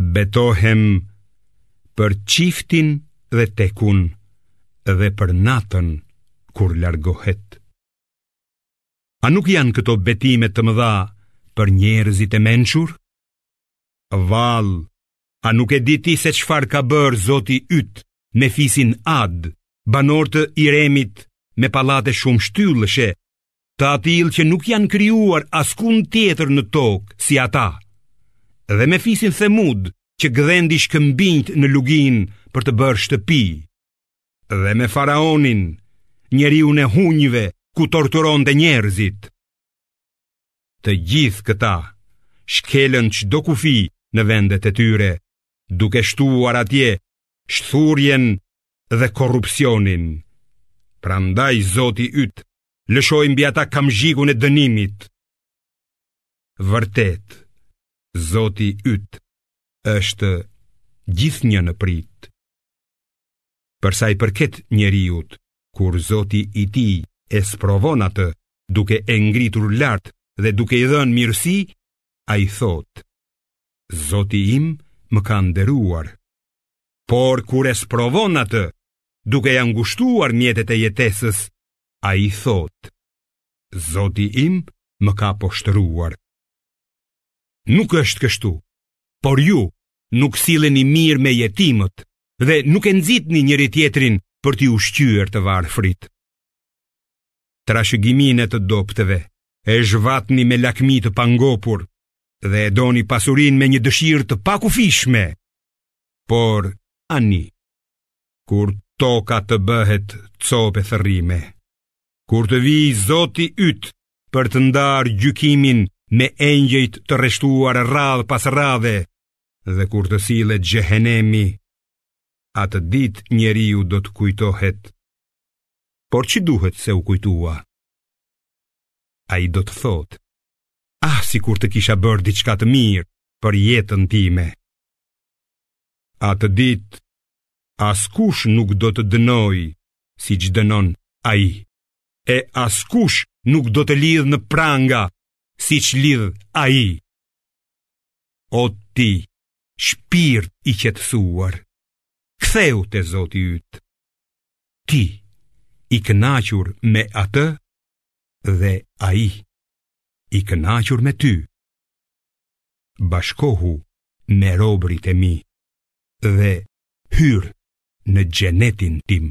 Betohem për çiftin dhe tekun dhe për natën kur largohet. A nuk janë këto betime të mëdha për njerëzit e mençur? Vallë, a nuk e di ti se çfarë ka bërë Zoti yt me fisin Ad, banorë të Iremit me pallate shumë shtyllëshe të atillë që nuk janë krijuar askund tjetër në tokë si ata, dhe me fisin Themud që gdhendi shkëmbinjtë në luginë për të bërë shtëpi, dhe me faraonin, njeriun e hunjve ku torturonte njerëzit. Të gjithë këta shkelën çdo kufi në vendet e tyre, duke shtuar atje shthurjen dhe korrupsionin. Prandaj Zoti yt lëshoi mbi ata kamxhikun e dënimit. Vërtet, Zoti yt është gjithnjë në pritë. Për sa i përket njeriut, kur Zoti i tij e sprovon atë, duke e ngritur lart dhe duke i dhënë mirësi, ai thotë: Zoti im më ka nderuar. Por kur e sprovon atë, duke ia ngushtuar mjetet e jetesës, ai thotë: Zoti im më ka poshtëruar. Nuk është kështu, por ju nuk silleni mirë me jetimët dhe nuk e nxitni njëri-tjetrin për t'i ushqyer të varfrit. trashëgiminë e të dobëtëve e zhvatni me lakmi të pangopur dhe e doni pasurinë me një dëshirë të pakufishme. Por, ani, kur toka të bëhet copë e thërrime, kur të vijë Zoti yt për të ndarë gjykimin me engjëjt të rreshtuar radhë pas radhe dhe kur të sillet xhehenemi, atë ditë njeriu do të kujtohet, por ç'i duhet se u kujtua? Ai do të thotë: ah, sikur të kisha bërë diçka të mirë për jetën time. Atë ditë, askush nuk do të dënojë siç dënon ai, e askush nuk do të lidhë në pranga siç lidh ai. O ti, shpirt i qetësuar, kthehu te Zoti yt. Ti i kënaqur me atë dhe ai i kënaqur me ty. Bashkohu me robërit e mi dhe hyr në xhenetin tim.